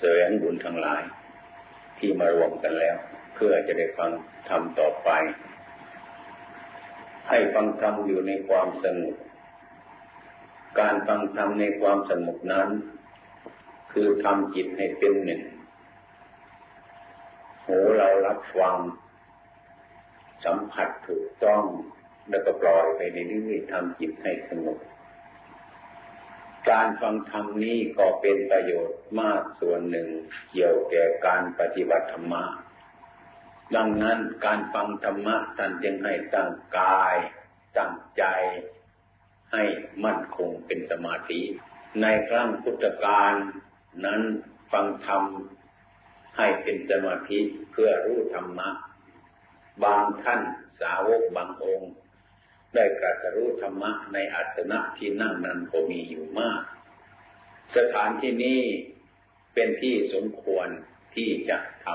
สวงบุญทั้งหลาย ที่มารวมกันแล้ว เพื่อจะได้ฟังธรรมต่อไป ให้ฟังธรรมอยู่ในความสงบการฟังธรรมในความสงบนั้น คือทำจิตให้เป็นหนึ่งหูเรารับฟังสัมผัสถูกต้องแล้วก็ปล่อยไปในเรื่อยๆทำจิตให้สงบ การฟังธรรมนี้ก็เป็นประโยชน์มากส่วนหนึ่ง เกี่ยวแก่การปฏิบัติธรรมะ ดังนั้นการฟังธรรมะท่านจึงให้ตั้งกายตั้งใจ ให้มั่นคงเป็นสมาธิ ในครั้งพุทธกาลนั้นฟังธรรมให้เป็นสมาธิเพื่อรู้ธรรมะ บางท่านสาวกบางองค์ ได้กรัสรู้ธรรมะในอัสนะที่นั่งนั้นก็มีอยู่มาก สถานที่นี้เป็นที่สมควรที่จะท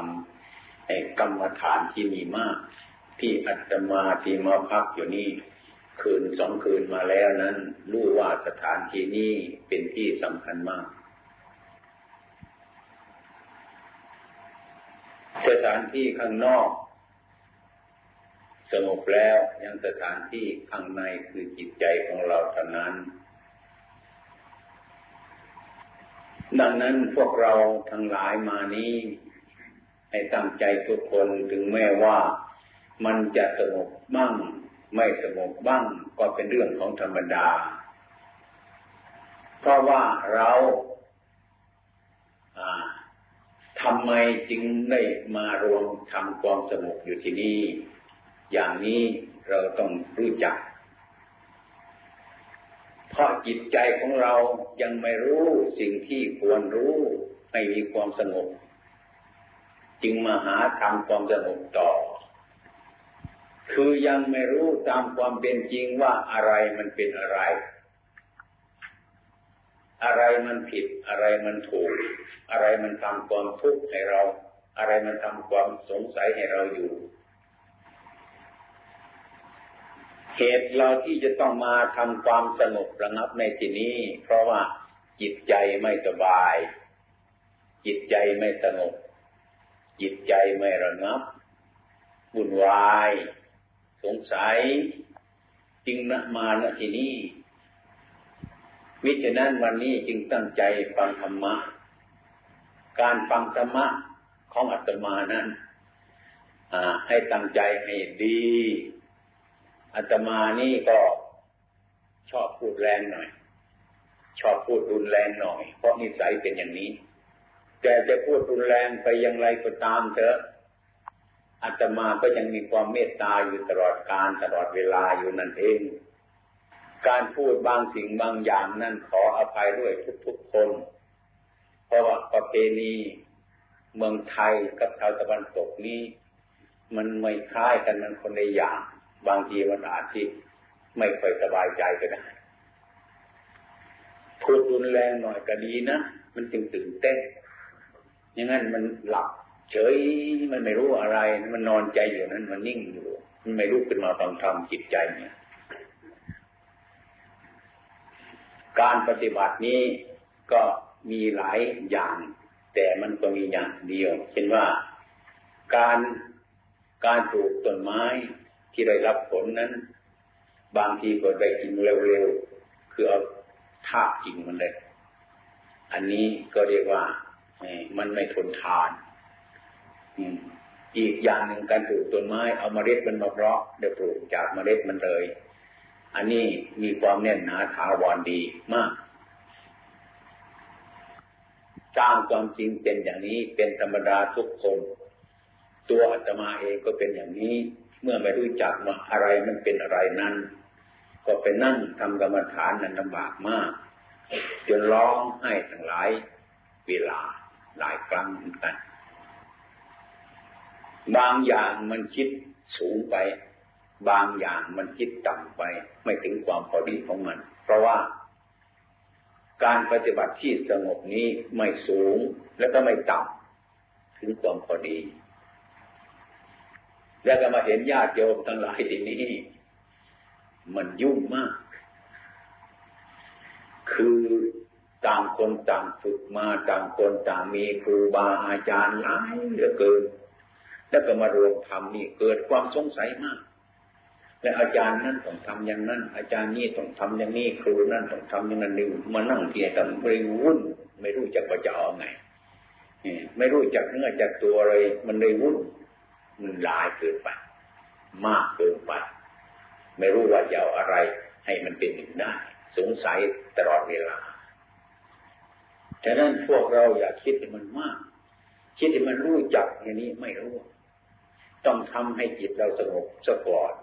ำกรรมฐานที่มีมาก ที่อัตมาที่มาพักอยู่นี่คืนสองคืนมาแล้วนั้นรู้ว่าสถานที่นี้เป็นที่สำคัญมาก สถานที่ข้างนอก สงบแล้วยังสถานที่ข้างในคือจิตใจของเราเท่านั้น ดังนั้นพวกเราทั้งหลายมานี้ ให้ตั้งใจทุกคนถึงแม้ว่ามันจะสงบบ้าง ไม่สงบบ้างก็เป็นเรื่องของธรรมดา เพราะว่าเราทำไมจึงได้มารวมทำความสงบอยู่ที่นี่ อย่างนี้เราต้องรู้จัก เพราะจิตใจของเรายังไม่รู้สิ่งที่ควรรู้ให้มีความสงบ จึงมาหาทำความสงบต่อ คือยังไม่รู้ตามความเป็นจริงว่าอะไรมันเป็นอะไร อะไรมันผิด อะไรมันถูก อะไรมันทำความทุกข์ให้เรา อะไรมันทำความสงสัยให้เราอยู่ เหตุเราที่จะต้องมาทำความสงบระงับในที่นี้ เพราะว่าจิตใจไม่สบาย จิตใจไม่สงบ จิตใจไม่ระงับวุ่นวาย สงสัย จึงนะมาณที่นี้มิฉะนั้นวันนี้จึงตั้งใจฟังธรรมะ การฟังธรรมะของอัตมานั้นให้ตั้งใจให้ดี อาตมานี่ก็ชอบพูดแรงหน่อย ชอบพูดรุนแรงหน่อย เพราะนิสัยเป็นอย่างนี้ แต่จะพูดรุนแรงไปอย่างไรก็ตามเถอะอาตมาก็ยังมีความเมตตาอยู่ตลอดการตลอดเวลาอยู่นั่นเอง การพูดบางสิ่งบางอย่างนั่นขออภัยด้วยทุกๆคน เพราะว่าประเพณีเมืองไทยกับชาวตะวันตกนี้ มันไม่คล้ายกันมันคนในอย่าง บางทีมันอาจที่ไม่ค่อยสบายใจก็ได้พูดรุนแรงหน่อยก็ดีนะมันจึงตื่นเต้นอย่างนั้นมันหลับเฉยมันไม่รู้อะไร มันนอนใจอยู่นั้น มันนิ่งอยู่ มันไม่รู้ขึ้นมาฟังธรรมจิตใจเนี่ยการปฏิบัตินี้ก็มีหลายอย่าง แต่มันก็มีอย่างเดียว เช่นว่าการการปลูกต้นไม้ ที่ได้รับผลนั้น บางทีก็ได้กินเร็วๆคือเอาทากินมันเลย อันนี้ก็เรียกว่ามันไม่ทนทานอีกอย่างหนึ่งการปลูกต้นไม้เอามาเมล็ดมันมาเพาะเดี๋ยวปลูกจากเมล็ดมันเลย อันนี้มีความแน่นหนาถาวรดีมากตามความจริงเป็นอย่างนี้เป็นธรรมดาทุกคน ตัวอาตมาเองก็เป็นอย่างนี้ เมื่อไม่รู้จักว่าอะไรมันเป็นอะไรนั้น ก็ไปนั่งทำกรรมฐานนั้นลำบากมาก จนร้องให้ทั้งหลายเวลาหลายครั้งเหมือนกัน บางอย่างมันคิดสูงไป บางอย่างมันคิดต่ำไป ไม่ถึงความพอดีของมัน เพราะว่าการปฏิบัติที่สงบนี้ไม่สูงและก็ไม่ต่ำถึงความพอดี แล้วก็มาเห็นญาติโยมทั้งหลายที่นี้ มันยุ่งมาก คือต่างคนต่างฝึกมาต่างคนต่างมีครูบาอาจารย์หลายเหลือเกิน แล้วก็มารวมทำนี่เกิดความสงสัยมาก และอาจารย์นั่นต้องทำอย่างนั้น อาจารย์นี่ต้องทำอย่างนี้ครูนั่นต้องทำอย่างนั้นนี่มานั่งเทียกันไม่วุ่นไม่รู้จักว่าจะเอาไงไม่รู้จักเนื้อจักตัวเลยมันเลยวุ่น มันหลายเกินไป มากเกินไป ไม่รู้ว่าจะเอาอะไรให้มันเป็นหนึ่งได้สงสัยตลอดเวลาฉะนั้นพวกเราอย่าคิดให้มันมาก คิดให้มันรู้จักอย่างนี้ไม่รู้ ต้องทำให้จิตเราสงบสะก่อน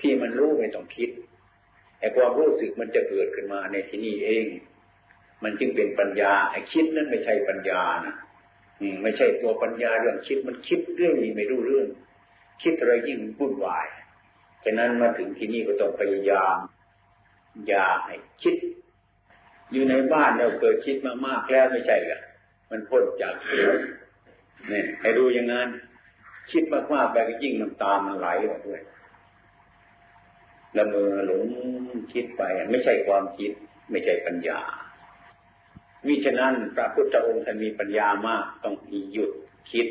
ที่มันรู้ไม่ต้องคิดไอ้ความรู้สึกมันจะเกิดขึ้นมาในที่นี้เอง มันจึงเป็นปัญญาไอ้คิดนั้นไม่ใช่ปัญญานะ ไม่ใช่ตัวปัญญาเรื่องคิดมันคิดเรื่องนี้ไม่รู้เรื่อง คิดอะไรยิ่งวุ่นวายฉะนั้นมาถึงที่นี่ก็ต้องพยายามอย่าให้คิด อยู่ในบ้านเราเกิดคิดมามากแล้วไม่ใช่หรอมันพ้นจากเนี่ยให้ดูอย่างนั้น คิดมากๆไปก็ยิ่งน้ำตามันไหลออกด้วยละเมอหลงคิดไป ไม่ใช่ความคิด ไม่ใช่ปัญญา มิฉะนั้นพระพุทธองค์ท่านมีปัญญามากต้องหยุดคิด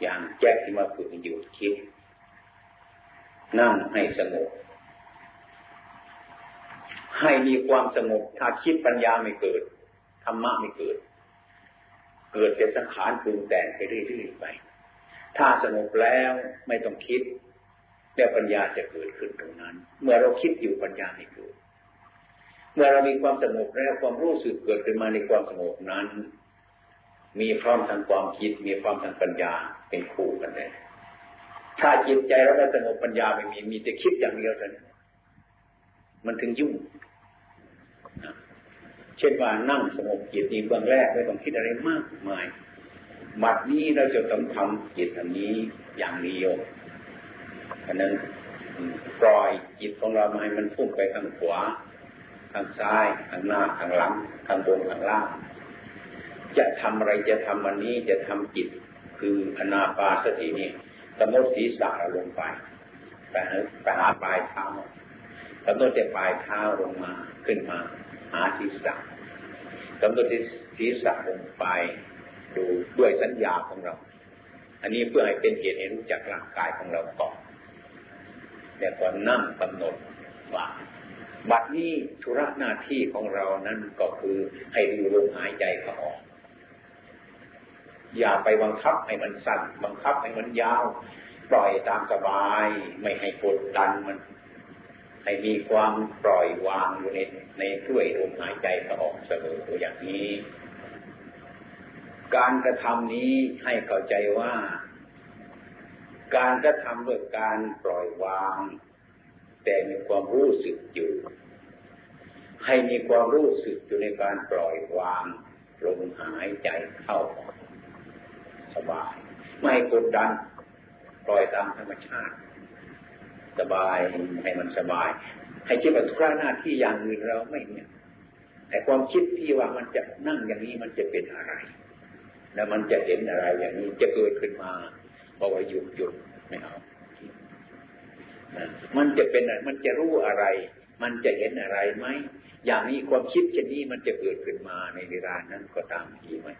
อย่างแจ๊กที่มาฝึกหยุดคิด นั่งให้สงบให้มีความสงบถ้าคิดปัญญาไม่เกิดธรรมะไม่เกิด เกิดแต่สังขารปรุงแต่งไปเรื่อยๆไป ถ้าสงบแล้วไม่ต้องคิด แล้วปัญญาจะเกิดขึ้นตรงนั้น เมื่อเราคิดอยู่ปัญญาไม่เกิด เมื่อเรามีความสงบแล้วความรู้สึกเกิดขึ้นมาในความสงบนั้น มีพร้อมทางความคิด มีพร้อมทางปัญญาเป็นคู่กันเลยถ้าจิตใจเราไม่สงบปัญญาไม่มีมีแต่คิดอย่างเดียวเท่านั้นมันถึงยุ่งเช่นว่านั่งสงบจิตนี้เบื้องแรกไม่ต้องคิดอะไรมากมายบัดนี้เราจะต้องทำจิตอันนี้อย่างเดียวอันนั้นปล่อยจิตของเราม่ให้มันพุ่งไปทางขวา ทางซ้ายทางหน้าทางหลังทางบนทางล่าง จะทำอะไรจะทำวันนี้จะทำจิต คืออนาปาสตินี่กำหนดศีรษะลงไปไปหาไปหาปลายเท้ากำหนดแต่ปลายเท้าลงมาขึ้นมา หาศีรษะกำหนดศีรษะลงไป ดูด้วยสัญญาของเรา อันนี้เพื่อให้เป็นเหตุให้รู้จักร่างกายของเราก่อนแต่ก่อนนั่งกำหนดว่า บัดนี้ธุระหน้าที่ของเรานั้นก็คือให้ดูลมหายใจเขาออก อย่าไปบังคับให้มันสั้นบังคับให้มันยาว ปล่อยตามสบาย ไม่ให้กดดันมัน ให้มีความปล่อยวางอยู่ในในด้วยลมหายใจเขาออกเสมอตัวอย่างนี้ การกระทำนี้ให้เข้าใจว่า การกระทำด้วยการปล่อยวาง แต่มีความรู้สึกอยู่ ให้มีความรู้สึกอยู่ในการปล่อยวางลมหายใจเข้าสบาย ไม่กดดันปล่อยตามธรรมชาติ สบายให้มันสบาย ให้คิดว่าทุกหน้าที่อย่างอื่นเราไม่เนี่ยแต่ความคิดที่ว่ามันจะนั่งอย่างนี้มันจะเป็นอะไร แล้วมันจะเห็นอะไรอย่างนี้จะเกิดขึ้นมาบอกว่าหยุดหยุดไม่เอา มันจะเป็นมันจะรู้อะไร มันจะเห็นอะไรไหมอย่างนี้ความคิดเช่นนี้มันจะเกิดขึ้นมาในเวลานั้นก็ตามทีไหม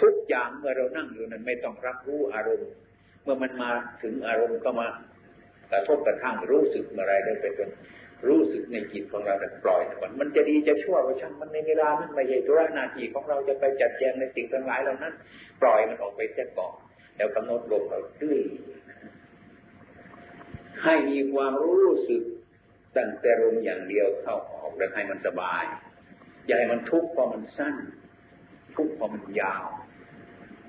ทุกอย่างเมื่อเรานั่งอยู่นั้นไม่ต้องรับรู้อารมณ์ เมื่อมันมาถึงอารมณ์ก็มากระทบกระทั่งรู้สึกอะไรได้ไปจนรู้สึกในจิตของเราแต่ปล่อยก่อนมันจะดีจะชั่วก็ช่างมันในเวลานั้นไม่ใช่ธุระนาทีของเราจะไปจัดแจงในสิ่งทั้งหลายเหล่านั้น ปล่อยมันออกไปเสียก่อนแล้วกำหนดลมเราดื้อ ให้มีความรู้สึกตั้งแต่ลมอย่างเดียวเข้าออกแล้วให้มันสบาย อย่าให้มันทุกข์เพราะมันสั้น ทุกข์เพราะมันยาว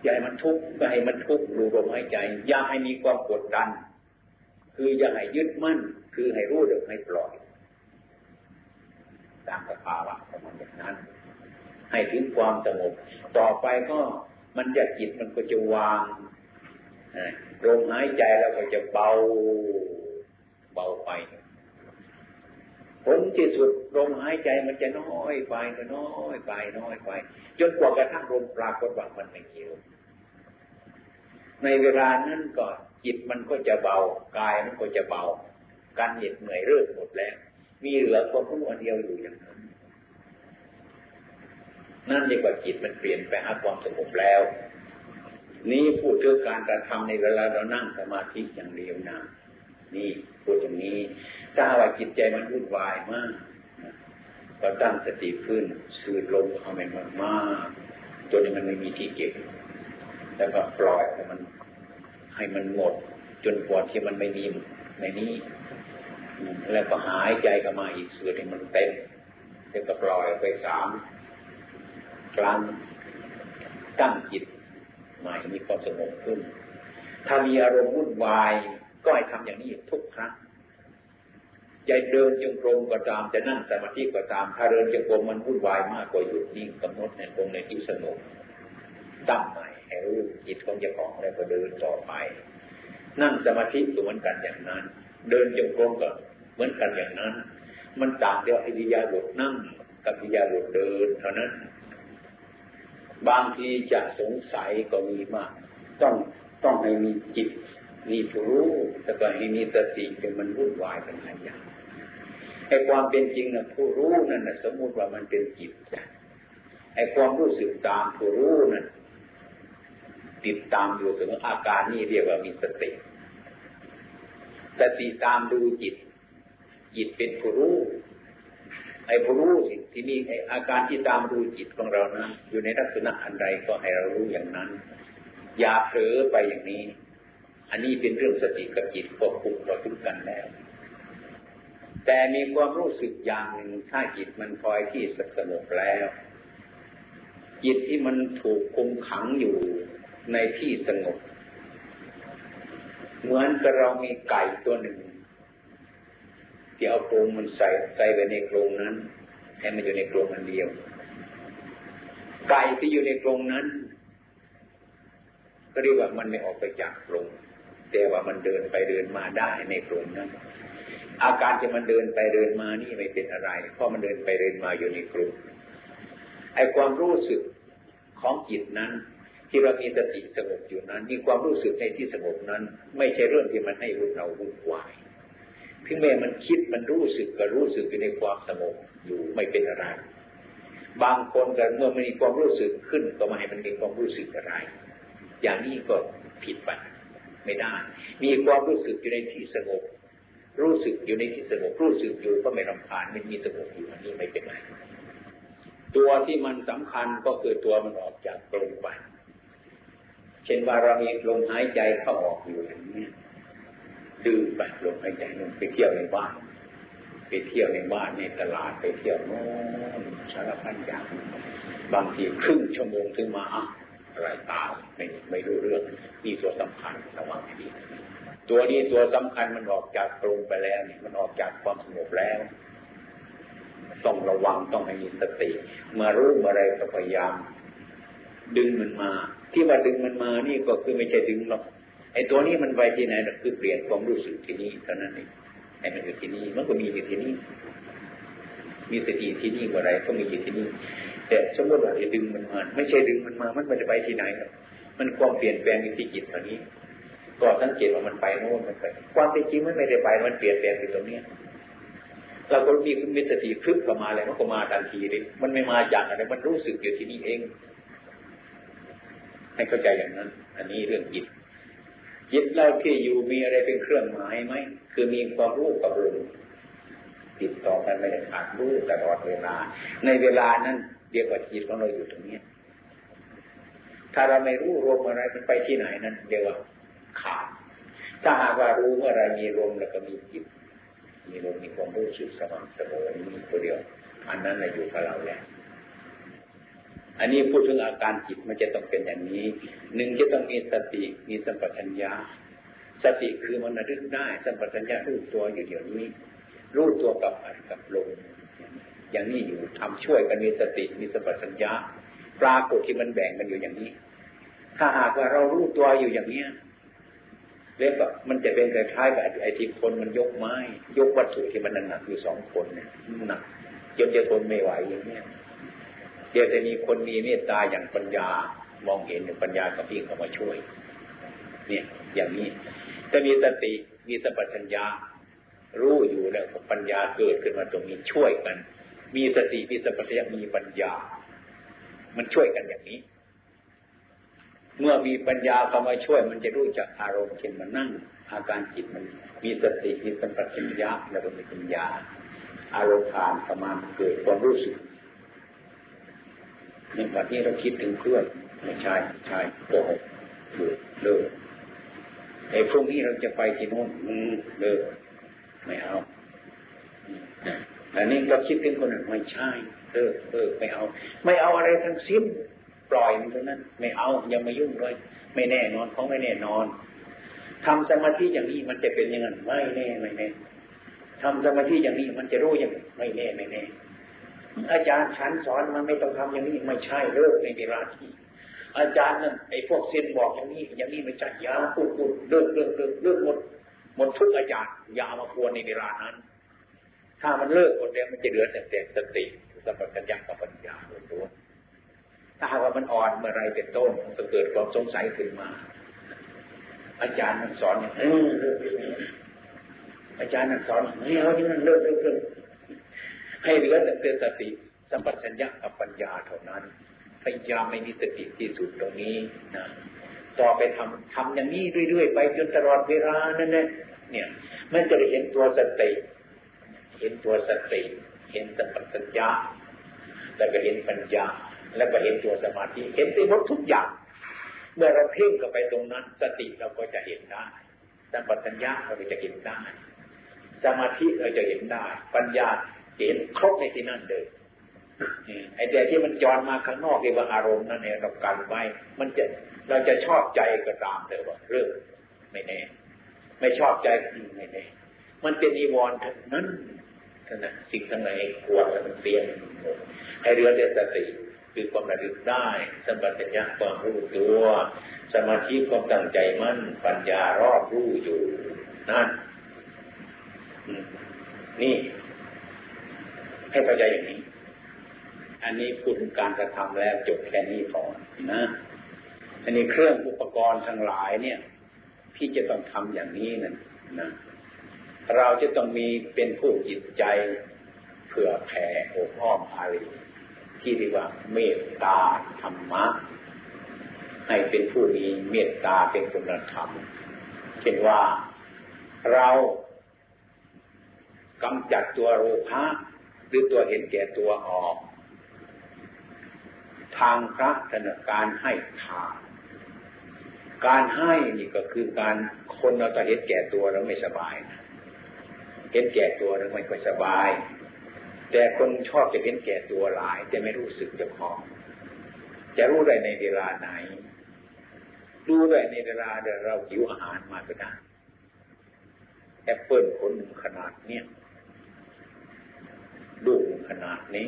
อย่าให้มันทุกข์ก็ให้มันทุกข์ดูลมหายใจ อย่าให้มีความกดดัน คืออย่าให้ยึดมั่น คือให้รู้เดี๋ยวให้ปล่อยตามสภาวะของมันอย่างนั้น ให้ถึงความสงบต่อไปก็มันจะจิตมันก็จะวางลมหายใจแล้วก็จะเบา เบาไปผลที่สุดลมหายใจมันจะน้อยไปน้อยไปน้อยไป จนกว่ากระทั่งลมปรากฏว่ามันไม่เกี่ยวในเวลานั้นก็จิตมันก็จะเบากายมันก็จะเบา การเหน็ดเหนื่อยเริ่มหมดแล้ว มีเหลือความรู้อันเดียวอยู่อย่างนั้นนั่นเรียกว่าจิตมันเปลี่ยนไปหาความสงบแล้ว นี่พูดถึงการการทำในเวลาเรานั่งสมาธิอย่างเดียวนะนี่ พูดอย่างนี้ ถ้าว่าจิตใจมันวุ่นวายมากก็ตั้งสติขึ้นสูดลมเข้าไปมากๆจนมันไม่มีที่เก็บ แล้วก็ปล่อยมันให้มันหมด จนกว่าที่มันไม่มีในนี้แล้วก็หายใจก็มาอีกสูดให้มันเต็มแล้วก็ปล่อยไปสามครั้งตั้งจิตหมายมีความสงบขึ้น ถ้ามีอารมณ์วุ่นวาย ก็ให้ทำอย่างนี้ทุกครั้งจะเดินจงกรมก็ตามจะนั่งสมาธิก็ตาม ถ้าเดินจงกรมมันวุ่นวายมากกว่าหยุดนิ่งกำหนดในตรงในที่สงบตั้งใหม่ให้รู้จิตของเจ้าของแล้วก็เดินต่อไป นั่งสมาธิก็เหมือนกันอย่างนั้น เดินจงกรมก็เหมือนกันอย่างนั้น มันต่างเดียวอิริยาบถนั่งกับอิริยาบถเดินเท่านั้น บางทีจะสงสัยก็มีมาก ต้องต้องให้มีจิต มีผู้รู้แล้วก็ให้มีสติจนมันวุ่นวายเป็นหลายอย่างไอ้ความเป็นจริงนะผู้รู้นั่นนะสมมุติว่ามันเป็นจิตไอ้ความรู้สึกตามผู้รู้นั่นติดตามอยู่เสมออาการนี่เรียกว่ามีสติ สติตามดูจิต จิตเป็นผู้รู้ ไอ้ผู้รู้สิที่นี่ไอ้อาการที่ตามดูจิตของเรานะอยู่ในลักษณะอันใดก็ให้เรารู้อย่างนั้น อย่าเผลอไปอย่างนี้ อันนี้เป็นเรื่องสติกับจิตควบคุมต่อทุกกันแล้ว แต่มีความรู้สึกอย่างหนึ่งถ้าจิตมันพลอยที่สงบแล้ว จิตที่มันถูกคุมขังอยู่ในที่สงบ เหมือนกับเรามีไก่ตัวหนึ่ง ที่เอากรงมันใส่ใส่ไว้ในกรงนั้น ให้มันอยู่ในกรงอันเดียว ไก่ที่อยู่ในกรงนั้นก็เรียกว่ามันไม่ออกไปจากกรง แต่ว่ามันเดินไปเดินมาได้ในกรงนั้นอาการที่มันเดินไปเดินมานี่ไม่เป็นอะไร เพราะมันเดินไปเดินมาอยู่ในกลุ่มไอ้ความรู้สึกของจิตนั้น ที่เรามีสติสงบอยู่นั้น มีความรู้สึกในที่สงบนั้น ไม่ใช่เรื่องที่มันให้รุ่นเราวุ่นวายถึงแม้มันคิดมันรู้สึกก็รู้สึกอยู่ในความสงบอยู่ไม่เป็นอะไร บางคนกันเมื่อมันมีความรู้สึกขึ้น ก็มาให้มันมีความรู้สึกอะไร อย่างนี้ก็ผิดไป ไม่ได้ มีความรู้สึกอยู่ในที่สงบ รู้สึกอยู่ในที่สงบ รู้สึกอยู่ก็ไม่รำคาญมันมีสงบอยู่อันนี้ไม่เป็นไรตัวที่มันสำคัญก็คือตัวมันออกจากลมไปเช่นว่าเรามีลมหายใจเข้าออกอยู่อย่างนี้ดื้อไปลมหายใจนึงไปเที่ยวในบ้าน ไปเที่ยวในบ้านในตลาดไปเที่ยวโน้นสารพัดอย่างบางทีครึ่งชั่วโมงถึงมาอ อะไรตาไม่ไม่รู้เรื่องนี่ตัวสำคัญระวังให้ดีตัวนี้ตัวสำคัญมันออกจากตรงไปแล้วนี่มันออกจากความสงบแล้ว ต้องระวังต้องให้มีสติเมื่อรู้เมื่อไรก็พยายาม ดึงมันมา ที่ว่าดึงมันมานี่ก็คือไม่ใช่ดึงหรอกไอ้ตัวนี้มันไปที่ไหนก็คือเปลี่ยนความรู้สึกที่นี่เท่านั้นเองไอ้มันอยู่ที่นี่มันก็มีอยู่ที่นี่มีสติที่นี่เมื่อไรก็มีอยู่ที่นี่ แต่สมมติว่าจะดึงมันมาไม่ใช่ดึงมันมา มันไม่ได้ไปที่ไหนหรอกมันความเปลี่ยนแปลงในที่จิตเท่านี้ก็สังเกตว่ามันไปโน่นมันไป ความเป็นจริงมันไม่ได้ไป มันเปลี่ยนแปลงอยู่ตรงเนี้ยเราก็มีมีสติพึกเข้ามาเลยมันก็มาทันทีเลยมันไม่มาจากอะไรมันรู้สึกอยู่ที่นี่เอง ให้เข้าใจอย่างนั้น อันนี้เรื่องจิตจิตเราที่อยู่มีอะไรเป็นเครื่องหมายไหมคือมีความรู้กับลมติดต่อกันไม่ได้ขาดรู้ตลอดเวลา ในเวลานั้น เรียกว่าจิตของเราอยู่ตรงนี้ ถ้าเราไม่รู้รวมอะไรมันไปที่ไหนนั้นเรียกว่าขาด ถ้าหากว่ารู้เมื่อไรมีลมแล้วก็มีจิต มีลมมีความรู้สึกสม่ำเสมอมีตัวเดียว อันนั้นแหละอยู่กับเราแล้วอันนี้พูดถึงอาการจิตมันจะต้องเป็นอย่างนี้ หนึ่งจะต้องมีสติมีสัมปชัญญะสติคือมันระลึกได้ สัมปชัญญะรู้ตัวอยู่เดี๋ยวนี้ รู้ตัวกับอัดกับลม อย่างนี้อยู่ทำช่วยกันมีสติมีสัมปชัญญะปรากฏที่มันแบ่งกันอยู่อย่างนี้ ถ้าหากว่าเรารู้ตัวอยู่อย่างเนี้ยเล็กมันจะเป็นคล้ายๆกับไอ้ที่คนมันยกไม้ ยกวัตถุที่มันหนักอยู่สองคนเนี่ยหนักจนจะทนไม่ไหวอย่างเนี้ยเดี๋ยวจะมีคนมีเมตตาอย่างปัญญามองเห็นปัญญากับพี่เข้ามาช่วย เนี่ยอย่างนี้จะมีสติมีสัพพัญญารู้อยู่แล้วปัญญาเกิดขึ้นมาตรงนี้ช่วยกัน มีสติมีสัพพัญญามีปัญญา มันช่วยกันอย่างนี้ เมื่อมีปัญญาเข้ามาช่วย มันจะรู้จักอารมณ์เช่นมันนั่ง อาการจิตมัน มีสติมีสัมปชัญญะแล้วก็มีปัญญา อารมณ์ผ่านประมาณเกิดความรู้สึกในวันนี้เราคิดถึงเพื่อนไม่ใช่ใช่โกหกเลิกเลิกไอ้พรุ่งนี้เราจะไปที่โน่นเลิกไม่เอา อันนี้เราคิดถึงคนอื่นไม่ใช่เลิกเลิกไม่เอา ไม่เอาอะไรทั้งสิ้นปล่อยมันเท่านั้น ไม่เอาอย่ามายุ่งเลยไม่แน่นอนเขาไม่แน่นอนทำสมาธิอย่างนี้มันจะเป็นยังไงไม่แน่ไม่แน่ทำสมาธิอย่างนี้มันจะรู้อย่างไม่แน่ไม่แน่อาจารย์ฉันสอนมันไม่ต้องทำอย่างนี้ไม่ใช่เลิกในเวลาที่อาจารย์นั่นไอ้พวกเซียนบอกอย่างนี้อย่างนี้ไม่ใช่ยาพูดพูดเลิกเลิกเลิกเลิกหมดหมดทุกอาจารย์อย่ามาควรในเวลานั้น ถ้ามันเลิกหมดแล้วมันจะเหลือแต่แต่สติสัมปชัญญะกับปัญญาล้วนถ้าหากว่ามันอ่อนเมื่อไรเป็นต้นมันก็เกิดความสงสัยขึ้นมา อาจารย์มันสอนอย่างนี้อาจารย์มันสอนไม่เอาที่มันเลิกเลิกเลิกให้เหลือแต่สติสัมปชัญญะกับปัญญาเท่านั้นพยายามไม่มีสติที่สุดตรงนี้นะต่อไปทำทำอย่างนี้เรื่อยๆไปจนตลอดเวลานั่นแหละเนี่ย มันจะเห็นตัวสติ เห็นตัวสติ เห็นสัมปชัญญะแล้วก็เห็นปัญญา แล้วก็เห็นตัวสมาธิ เห็นไปหมดทุกอย่าง เมื่อเราเพ่งกับไปตรงนั้น สติเราก็จะเห็นได้สัมปชัญญะเราก็จะเห็นได้ สมาธิเราจะเห็นได้ ปัญญาเห็นครบในที่นั่นเลยไอ้แต่ที่มันจอนมาข้างนอกเรียกว่าอารมณ์นั่นเองเราการไว้ มันจะเราจะชอบใจก็ตามแต่ว่าเรื่องไม่แน่ ไม่ชอบใจก็ไม่แน่ มันเป็นอีวรณ์ทั้งนั้น นั้นสิ่งทั้งหลายขวดมันเปลี่ยนให้เรือเดสติคือความระลึกได้ สมปชัญญะความรู้ตัว สมาธิความตั้งใจมั่น ปัญญารอบรู้อยู่นั่นนี่ ให้เข้าใจอย่างนี้ อันนี้พูดถึงการกระทำแล้วจบแค่นี้ก่อนนะ อันนี้เครื่องอุปกรณ์ทั้งหลายเนี่ย พี่จะต้องทำอย่างนี้นะนะ เราจะต้องมีเป็นผู้จิตใจเผื่อแผ่โอบอ้อมอารีที่เรียกว่าเมตตาธรรมะ ให้เป็นผู้มีเมตตาเป็นคุณธรรมเช่นว่าเรากำจัดตัวโลภะหรือตัวเห็นแก่ตัวออก ทางพระธนการให้ทานการให้นี่ก็คือการคนเราจะเห็นแก่ตัวเราไม่สบายนะ เห็นแก่ตัวเราไม่ค่อยสบาย แต่คนชอบจะเห็นแก่ตัวหลาย แต่ไม่รู้สึกจ้าของจะรู้ได้ในเวลาไหน รู้ได้ในเวลาเดี๋ยวเราหิวอาหารมาก็ได้แอปเปิลผลขนาดเนี้ยลูกขนาดนี้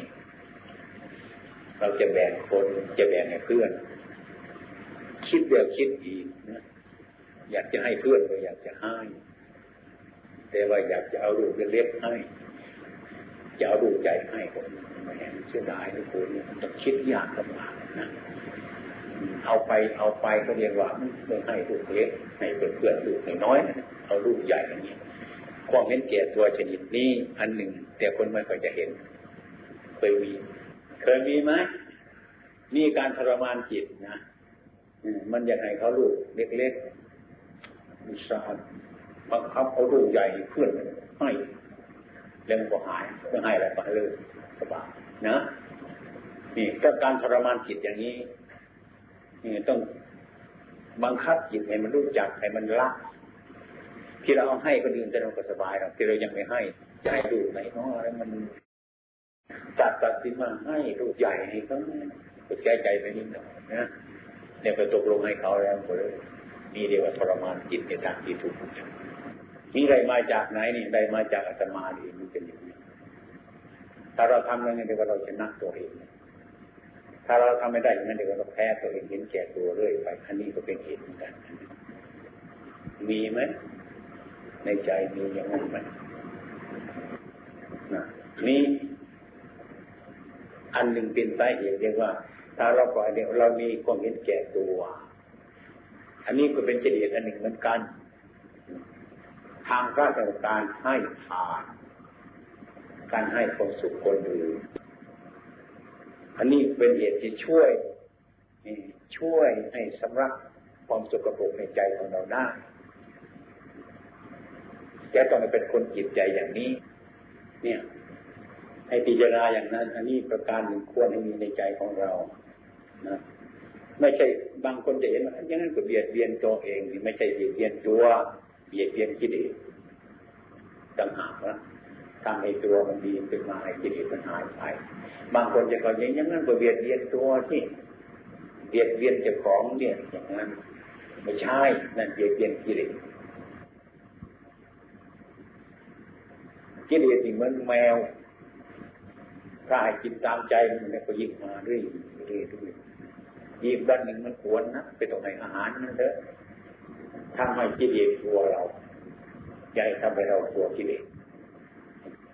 เราจะแบ่งคนจะแบ่งให้เพื่อน คิดเดียวคิดอีกนะอยากจะให้เพื่อนก็อยากจะให้ แต่ว่าอยากจะเอาลูกเล็กให้จะเอาลูกใหญ่ให้ก็ไม่เสียดายทุกคนมันต้องคิดยากลำบากนะเอาไปเอาไปก็เรียกว่าไม่ให้ลูกเล็กให้เพื่อนเพื่อนลูกน้อยนะเอาลูกใหญ่อย่างนี้ความเห็นแก่ตัวชนิดนี้อันหนึ่ง แต่คนไม่ค่อยจะเห็น เคยมี เคยมีไหมมีการทรมานจิตนะมันอยากให้เขาลูกเล็กๆมิชา บังคับเขาลูกใหญ่เพื่อนให้เรื่องก็หายเรื่อให้อะไรไปเลยสบายนะนี่ก็การทรมานจิตอย่างนี้นี่ต้องบังคับจิตให้มันรู้จักให้มันรักที่เราเอาให้คนอื่นจะเราก็สบายหรอกที่เรายังไม่ให้จะให้ดูไหนเนาะอะไรมันตัดตัดสินมาให้ลูกใหญ่ให้เขาก็แก้ใจไปนิดหน่อยนะเนี่ยไปตกลงให้เขาแล้วก็เลยนี่เรียว่าทรมานจิตในทางที่ถูก นี่ได้มาจากไหนนี่ได้มาจากอาตมาเองมันเป็นอย่างนี้ถ้าเราทำอะไรเนี่ยเดี๋ยวเราชนะตัวเองถ้าเราทำไม่ได้อย่างนั้นเดี๋ยวเราแพ้ตัวเองเห็นแก่ตัวเรื่อยไปอันนี้ก็เป็นเหตุเหมือนกัน มีไหมในใจมีอย่างนั้นไหมนี่อันหนึ่งเป็นสาเหตุเรียกว่า ถ้าเราปล่อยเดี๋ยวเรามีความเห็นแก่ตัว อันนี้ก็เป็นเจดีย์อันหนึ่งเหมือนกันางพระการให้ทาน การให้ความสุขคนอื่นอันนี้เป็นเหตุที่ช่วยช่วยให้สำรักความสกปรกในใจของเราได้แกต้องเป็นคนจิตใจอย่างนี้ เนี่ย ให้พิจารณาอย่างนั้น อันนี้ประการหนึ่งควรให้มีในใจของเรานะไม่ใช่บางคนจะเห็นว่าอย่างนั้นก็เบียดเบียนตัวเอง ไม่ใช่เบียดเบียนตัว เบียดเบียนกิเลส ต่างหากนะทำให้ตัวมันดีขึ้นมาให้กิเลสมันหายไป บางคนจะก็อย่างนั้นก็เบียดเบียนตัวที่เบียดเบียนเจ้าของเนี่ยอย่างนั้นไม่ใช่นั่นเบียดเบียนกิเลสกิเลสนี่เหมือนแมวถ้าให้กินตามใจมันก็ยิ่งมาเรื่อยเรื่อยเรื่อยอีกวันหนึ่งมันควรนะไปตรงไหนอาหารมันเถอะทำให้กิเลสกลัวเรา ใจทำให้เรากลัวกิเลส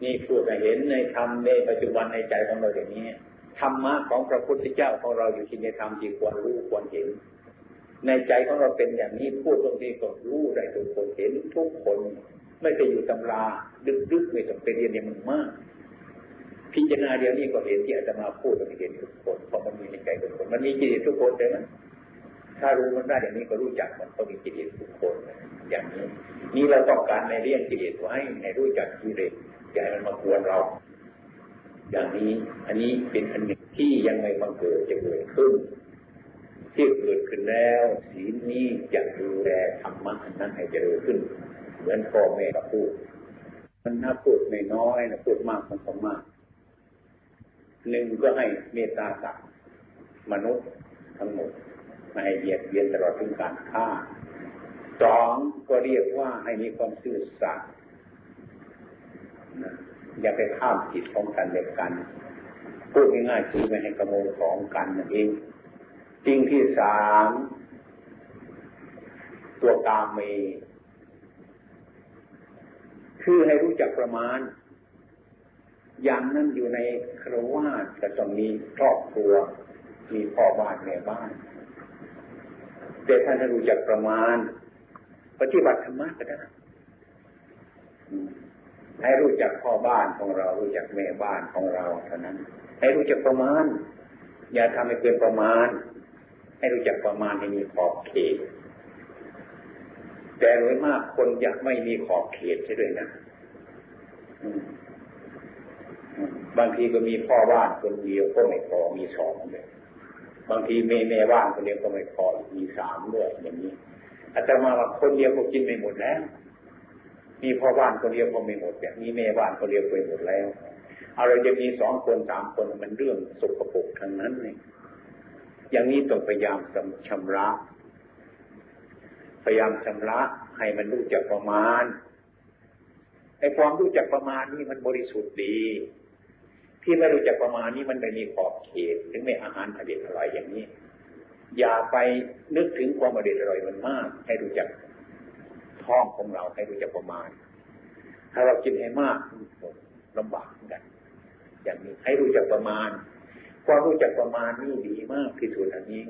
นี่พูดให้เห็นในธรรมในปัจจุบันในใจของเราอย่างนี้ธรรมะของพระพุทธเจ้าของเราอยู่ที่ในธรรมที่ควรรู้ควรเห็น ในใจของเราเป็นอย่างนี้พูดตรงนี้ก็รู้ได้ทุกคนเห็นทุกคน ไม่เคยอยู่ตำราดึกๆไม่ต้องไปเรียนอย่างมันมาก พิจารณาเดียวนี้ก็เห็นที่อาตมาพูดมันเห็นทุกคนเพราะมันมีในใจทุกคน มันมีจิตทุกคนเลยนะ ถ้ารู้มันได้อย่างนี้ก็รู้จักมันก็มีจิตทุกคนอย่างนี้ นี่เราต้องการในเรียนกิเลสไว้ในรู้จักกิเลสอย่าให้มันมาควรเรา อย่างนี้อันนี้เป็นอันหนึ่งที่ยังไม่บังเกิดจะเกิดขึ้น ที่เกิดขึ้นแล้วศีลนี้จะดูแลธรรมะนั้นให้เจริญขึ้น เหมือนพ่อแม่กับพูดมันน่าพูดไม่น้อยนะพูดมากมันก็มากหนึ่งก็ให้เมตตาสัตว์มนุษย์ทั้งหมด ไม่ให้เบียดเบียนตลอดถึงการฆ่าสองก็เรียกว่าให้มีความซื่อสัตย์อย่าไปข้ามจิตของกันเด็กกันพูดง่ายๆคือไม่ให้กระโมยของกันนั่นเองจริงที่สามตัวกามเมคือให้รู้จักประมาณ อย่างนั้นอยู่ในครวาสจะต้องมีครอบครัว มีพ่อบ้านแม่บ้าน แต่ท่านให้รู้จักประมาณ ปฏิบัติธรรมะก็ได้ให้รู้จักพ่อบ้านของเรา รู้จักแม่บ้านของเราเท่านั้น ให้รู้จักประมาณ อย่าทำให้เกินประมาณ ให้รู้จักประมาณให้มีขอบเขต แต่โดยมากคนอยากไม่มีขอบเขตใช่ด้วยนะบางทีก็มีพ่อบ้านคนเดียวก็ไม่พอมีสองเลย บางทีแม่แม่บ้านคนเดียวก็ไม่พอมีสามด้วยอย่างนี้อาจารย์มาว่าคนเดียวก็กินไม่หมดแล้ว มีพ่อบ้านคนเดียวก็ไม่หมดแบบมีแม่บ้านคนเดียวก็ไม่หมดแล้วอะไรจะมีสองคนสามคนมันเรื่องสกปรกทั้งนั้นเองอย่างนี้ต้องพยายามชำระ พยายามชำระให้มันรู้จักประมาณไอ้ความรู้จักประมาณนี้มันบริสุทธิ์ดี ที่ไม่รู้จักประมาณนี้มันไม่มีขอบเขตถึงไม่อาหารอเด็ดอร่อยอย่างนี้ อย่าไปนึกถึงความอเด็ดอร่อยมันมาก ให้รู้จักท้องของเราให้รู้จักประมาณ ถ้าเรากินให้มากลำบากกัน อย่างนี้ให้รู้จักประมาณความรู้จักประมาณนี่ดีมากที่สุดอันนี้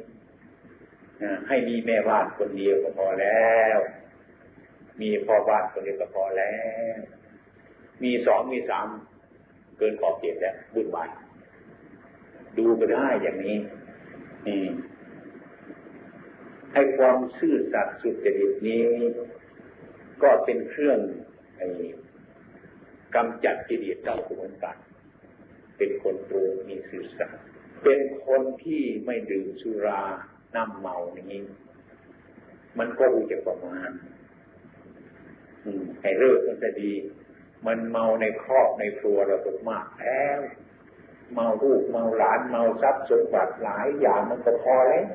ให้มีแม่บ้านคนเดียวก็พอแล้ว มีพ่อบ้านคนเดียวก็พอแล้ว มีสองมีสาม เกินขอบเขตแล้วบุญบายดูก็ได้อย่างนี้ให้ความซื่อสัตย์สุจริตนี้ ก็เป็นเครื่องกำจัดกิเลสเจ้าเหมือนกันเป็นคนตรงมีสื่อสัตย์เป็นคนที่ไม่ดื่มสุราน้ำเมาอย่างนี้ มันก็รู้จักประมาณให้เลิกมันจะดี มันเมาในครอบในครัวเราตกมากแล้วเมาลูกเมาหลานเมาทรัพย์สมบัติหลายอย่างมันก็พอแล้ว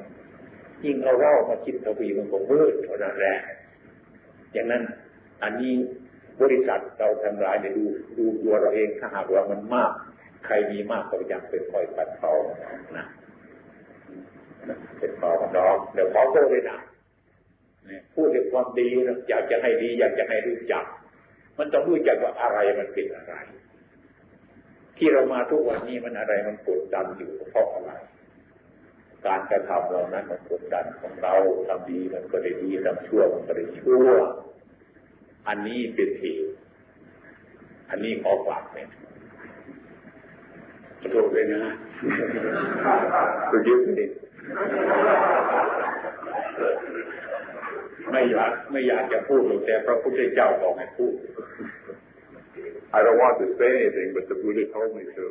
ยิ่งเราเล่ามาคิดทวีมันก็มืดเท่านั้นแหละอย่างนั้นอันนี้บริษัทเราทำลายเนี่ยดูดูตัวเราเองถ้าหากว่ามันมาก ใครมีมากก็ยังเป็นค่อยปัดเป่านะเป็นขอของน้องเดี๋ยวขอโทษเลยนะพูดถึงความดีนะอยากจะให้ดี อยากจะให้รู้จัก มันต้องรู้จักว่าอะไรมันเป็นอะไร ที่เรามาทุกวันนี้มันอะไรมันกดดันอยู่เพราะอะไร การกระทำเรานั้นมันกดดันของเราทำดีมันก็ได้ดีทำชั่วมันก็ได้ชั่ว อันนี้เป็นเหตุอันนี้ขอฝากเนี่ยขอโทษด้วยนะคุณยึดติไม่อยากไม่อยากจะพูดแต่พระพุทธเจ้าบอกให้พูด I don't want to say anything, but the Buddha told me to.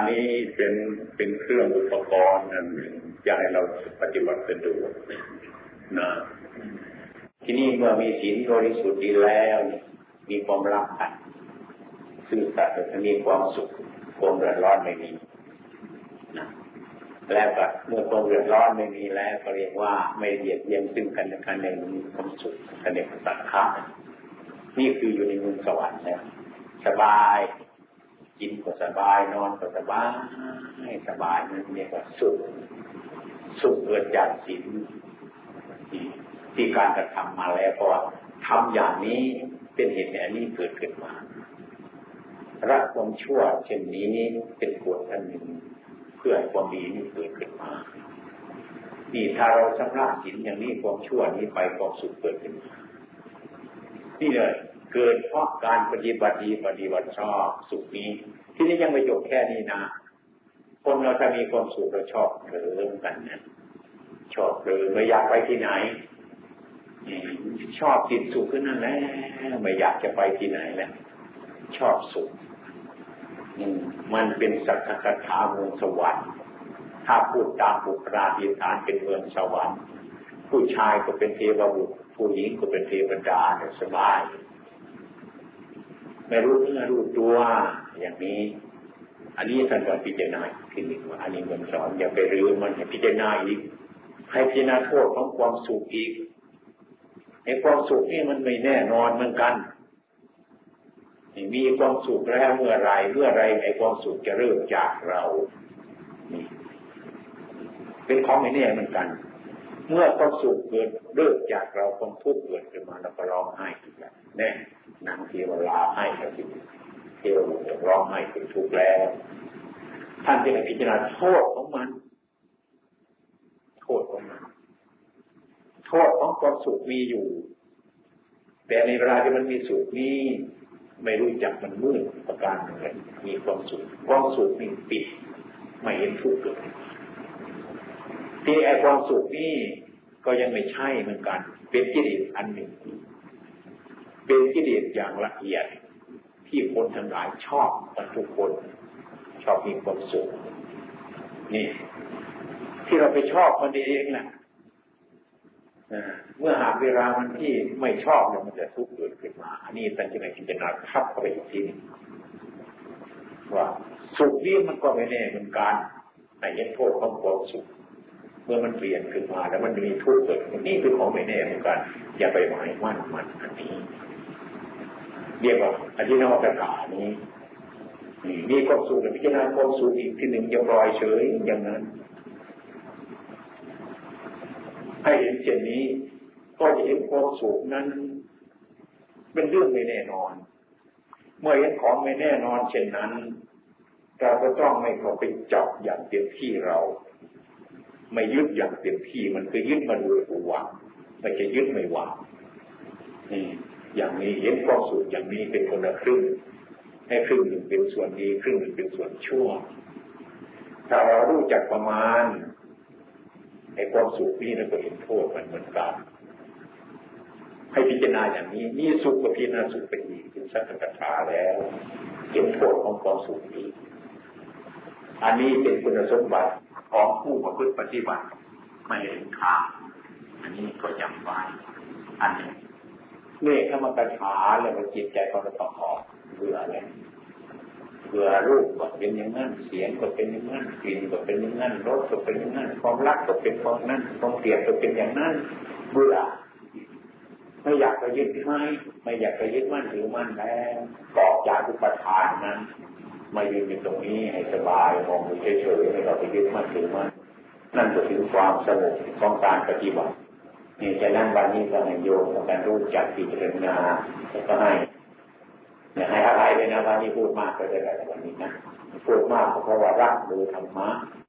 นนี้เป็นเป็นเครื่องอุปกรณ์นั่นอยากให้เราปฏิบัติสะดวกนะที่นี่เมื่อมีศีลบริสุทธิ์ดีแล้ว มีความรักกันซื่อสัตย์จะมีความสุขความเดือดร้อนไม่มีนะแล้วก็เมื่อความเดือดร้อนไม่มีแล้วก็เรียกว่าไม่เบียดเบียนซึ่งกันและกันในมีความสุขกันในสังขารนี่คืออยู่ในมืองสวรรค์แล้วสบาย กินก็สบายนอนก็สบายให้สบายนั่นเรียกว่าสุขสุขเกิดจากศีลที่การกระทำมาแล้วเพราะว่าทำอย่างนี้เป็นเหตุในอันนี้เกิดขึ้นมารักความชั่วเช่นนี้เป็นกฎอันหนึ่ง เพื่อความดีนี้เกิดขึ้นมานี่ถ้าเราชำระศีลอย่างนี้ความชั่วนี้ไปความสุขเกิดขึ้นมานี่เลย เกิดเพราะการปฏิบัติดีปฏิบัติชอบสุขนี้ ที่นี้ยังไม่จบแค่นี้นะ คนเราถ้ามีความสุขเราชอบเริ่มกันนะชอบเลยไม่อยากไปที่ไหนชอบติดสุขขึ้นนั่นแหละไม่อยากจะไปที่ไหนแล้วชอบสุขมันเป็นสักคาถาเมืองสวรรค์ ถ้าพูดตามบุคลาธิฐานเป็นเมืองสวรรค์ ผู้ชายก็เป็นเทวบุตรผู้หญิงก็เป็นเทวดาเนี่ยสบาย ไม่รู้เนื้อรู้ตัวอย่างนี้ อันนี้ท่านก็พิจารณาทีหนึ่งว่าอันนี้มันสอนอย่าไปรื้อมันให้พิจารณาอีกให้พิจารณาโทษของความสุขอีกไอ้ความสุขนี่มันไม่แน่นอนเหมือนกันมีความสุขแล้วเมื่อไรเมื่อไรไอ้ความสุขจะเริ่มจากเรา เป็นของไม่แน่เหมือนกัน เมื่อความสุขเกิดเริ่มจากเราความทุกข์เกิดขึ้นมาเราก็ร้องไห้อีกแล้วแน่นางเทวราให้แล้วสิเทวบุตรร้องไห้เป็นทุกข์แล้ว ท่านจะพิจารณาโทษของมัน โทษของมัน โทษของความสุขมีอยู่ แต่ในเวลาที่มันมีสุขนี้ไม่รู้จักมันมืดประการหนึ่งมีความสุขความสุขนี่ปิดไม่เห็นทุกข์เกิดที่ไอความสุขนี่ ก็ยังไม่ใช่เหมือนกัน เป็นกิเลสอันหนึ่ง เป็นกิเลสอย่างละเอียด ที่คนทั้งหลายชอบกันทุกคนชอบมีความสุขนี่ ที่เราไปชอบมันเองแหละเมื่อหากเวลามันที่ไม่ชอบเนี่ยมันจะทุกข์เกิดขึ้นมา อันนี้ตั้งใจในจินตนาทับเข้าไปอีกทีนึงว่าสุขนี้มันก็ไม่แน่เหมือนกันแต่ยังโทษของความสุข เมื่อมันเปลี่ยนขึ้นมาแล้วมันมีทุกข์เกิดนี่คือของไม่แน่เหมือนกันอย่าไปหมายมั่นมันอันนี้ เรียกว่าอธินวัตกานี้มีความสุขพิจารณาความสุขอีกที่หนึ่งยังลอยเฉยอย่างนั้นให้เห็นเช่นนี้ก็จะเห็นความสุขนั้น เป็นเรื่องไม่แน่นอน เมื่อเห็นของไม่แน่นอน เช่นนั้น เราก็ต้องไม่เข้าไปจับอย่างเต็มที่เรา ไม่ยึดอย่างเต็มที่มันคือยึดมาโดยหวังไม่ใช่ยึดไม่หวังนี่อย่างนี้เห็นความสุขอย่างนี้เป็นคนละครึ่งให้ครึ่งหนึ่งเป็นส่วนดีครึ่งหนึ่งเป็นส่วนชั่ว ถ้าเรารู้จักประมาณไอ้ความสุขนี้เราก็เห็นโทษมันเหมือนกันให้พิจารณาอย่างนี้นี่สุขกับพิจารณาสุขเป็นอีกเป็นสัจธรรมแล้วเห็นโทษของความสุขนี้อันนี้เป็นคุณสมบัติ ของผู้ประพฤติปฏิบัติ ไม่เห็นทาอันนี้ก็จำไว้อันนี้เมฆถ้ามันกระถาแล้วมันจิตใจก็จะต้องออเบื่อเลยเบื่อรูปก็เป็นอย่างนั้นเสียงก็เป็นอย่างนั้นกลิ่นก็เป็นอย่างนั้นรสก็เป็นอย่างนั้นความรักก็เป็นความนั้นความเกลียดก็เป็นอย่างนั้นเบื่อไม่อยากไปยึดไม่ไม่อยากไปยึดมั่นถือมั่นแล้วกอบจากอุปทานนั้น มายืนอยู่ตรงนี้ให้สบายมองเฉยๆไม่เราไปยึดมั่นถือมั่นนั่นก็คือความสงบของการปฏิบัตินี่จะนั่งวันนี้ก็ให้โยมการรู้จักพิจารณาแล้วก็ให้อย่าให้อะไรเลยนะวันนี้พูดมากก็ได้แต่วันนี้นะพูดมากเพราะว่ารักดูธรรมะ